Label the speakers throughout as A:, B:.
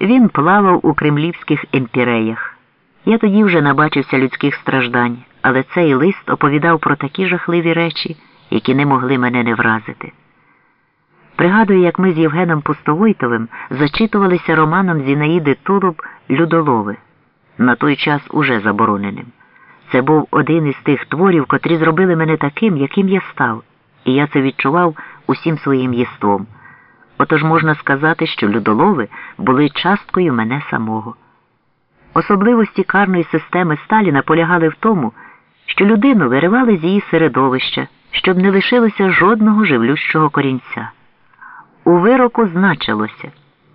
A: Він плавав у кремлівських емпіреях. Я тоді вже набачився людських страждань, але цей лист оповідав про такі жахливі речі, які не могли мене не вразити. Пригадую, як ми з Євгеном Пустовойтовим зачитувалися романом Зінаїди Тулуб Людолови, на той час уже забороненим. Це був один із тих творів, котрі зробили мене таким, яким я став, і я це відчував усім своїм єством. Отож можна сказати, що людолови були часткою мене самого. Особливості карної системи Сталіна полягали в тому, що людину виривали з її середовища, щоб не лишилося жодного живлющого корінця. У вироку значилося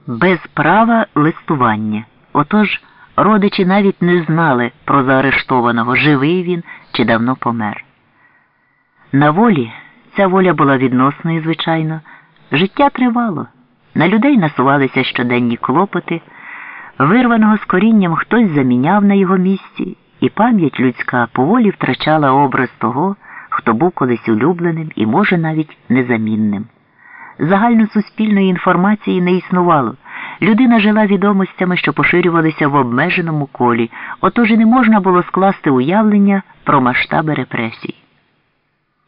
A: без права листування. Отож родичі навіть не знали про заарештованого, живий він чи давно помер. На волі ця воля була відносною, звичайно. Життя тривало, на людей насувалися щоденні клопоти, вирваного з корінням хтось заміняв на його місці, і пам'ять людська поволі втрачала образ того, хто був колись улюбленим і, може, навіть незамінним. Загальносуспільної інформації не існувало. Людина жила відомостями, що поширювалися в обмеженому колі, отож і не можна було скласти уявлення про масштаби репресій.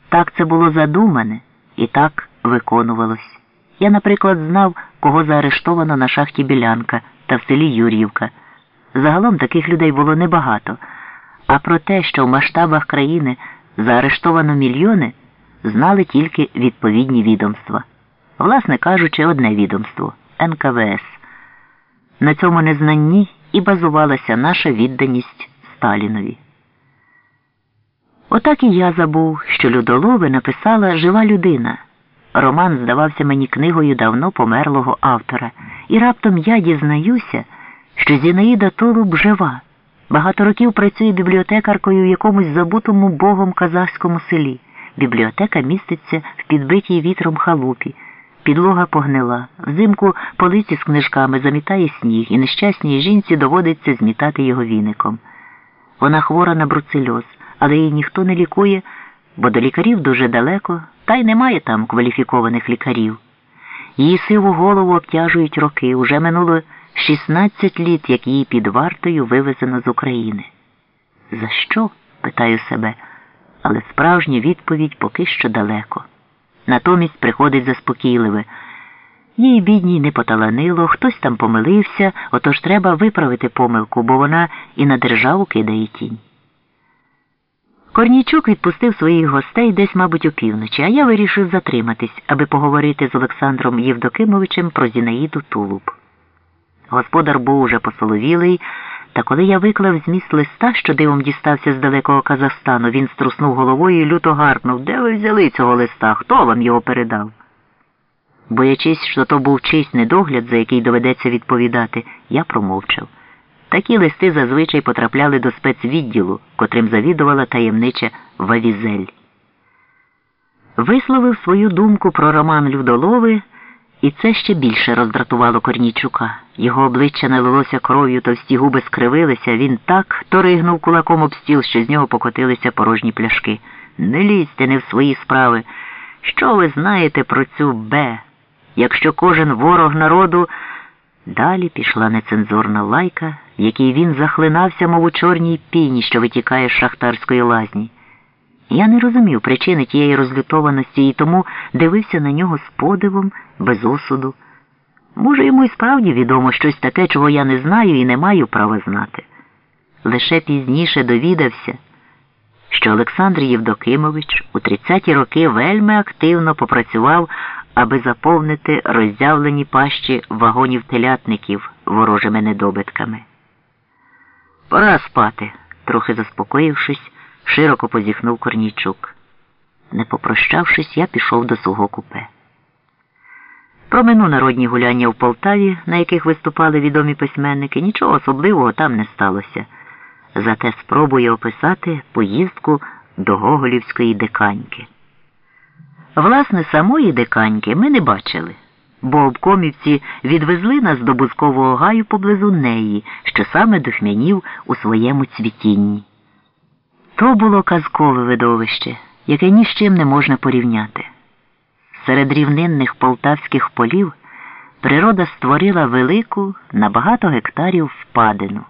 A: Так це було задумане і так виконувалось. Я, наприклад, знав, кого заарештовано на шахті Білянка та в селі Юр'ївка. Загалом таких людей було небагато. А про те, що в масштабах країни заарештовано мільйони, знали тільки відповідні відомства. Власне кажучи, одне відомство НКВС. На цьому незнанні і базувалася наша відданість Сталінові. Отак і я забув, що Людолови написала жива людина. Роман здавався мені книгою давно померлого автора, і раптом я дізнаюся, що Зінаїда Тулуб жива. Багато років працює бібліотекаркою в якомусь забутому богом казахському селі. Бібліотека міститься в підбитій вітром халупі. Підлога погнила. Взимку полиці з книжками замітає сніг, і нещасній жінці доводиться змітати його віником. Вона хвора на бруцельоз, але її ніхто не лікує, бо до лікарів дуже далеко, та й немає там кваліфікованих лікарів. Її сиву голову обтяжують роки. Уже минуло 16 літ, як її під вартою вивезено з України. За що? питаю себе, але справжня відповідь поки що далеко. Натомість приходить заспокійливе. Їй бідній не поталанило, хтось там помилився, отож треба виправити помилку, бо вона і на державу кидає тінь. Корнійчук відпустив своїх гостей десь, мабуть, опівночі, а я вирішив затриматись, аби поговорити з Олександром Євдокимовичем про Зінаїду Тулуб. Господар був уже посоловілий, та коли я виклав зміст листа, що дивом дістався з далекого Казахстану, він струснув головою і люто гаркнув. Де ви взяли цього листа? Хто вам його передав? Боячись, що то був чийсь недогляд, за який доведеться відповідати, я промовчав. Такі листи зазвичай потрапляли до спецвідділу, котрим завідувала таємнича Вавізель. Висловив свою думку про роман Людолови, і це ще більше роздратувало Корнійчука. Його обличчя налилося кров'ю, товсті губи скривилися, він так торигнув кулаком об стіл, що з нього покотилися порожні пляшки. Не лізьте не в свої справи. Що ви знаєте про цю Б? Якщо кожен ворог народу. Далі пішла нецензурна лайка, в якій він захлинався, мов у чорній піні, що витікає з шахтарської лазні. Я не розумів причини тієї розлютованості і тому дивився на нього з подивом, без осуду. Може, йому і справді відомо щось таке, чого я не знаю і не маю права знати. Лише пізніше довідався, що Олександр Євдокимович у 30-ті роки вельми активно попрацював аби заповнити роззявлені пащі вагонів телятників ворожими недобитками. Пора спати, трохи заспокоївшись, широко позіхнув Корнійчук. Не попрощавшись, я пішов до свого купе. Промину народні гуляння в Полтаві, на яких виступали відомі письменники, нічого особливого там не сталося. Зате спробую описати поїздку до Гоголівської диканьки. Власне, самої диканьки ми не бачили, бо обкомівці відвезли нас до бузкового гаю поблизу неї, що саме духмянів у своєму цвітінні. То було казкове видовище, яке ні з чим не можна порівняти. Серед рівнинних полтавських полів природа створила велику на багато гектарів впадину.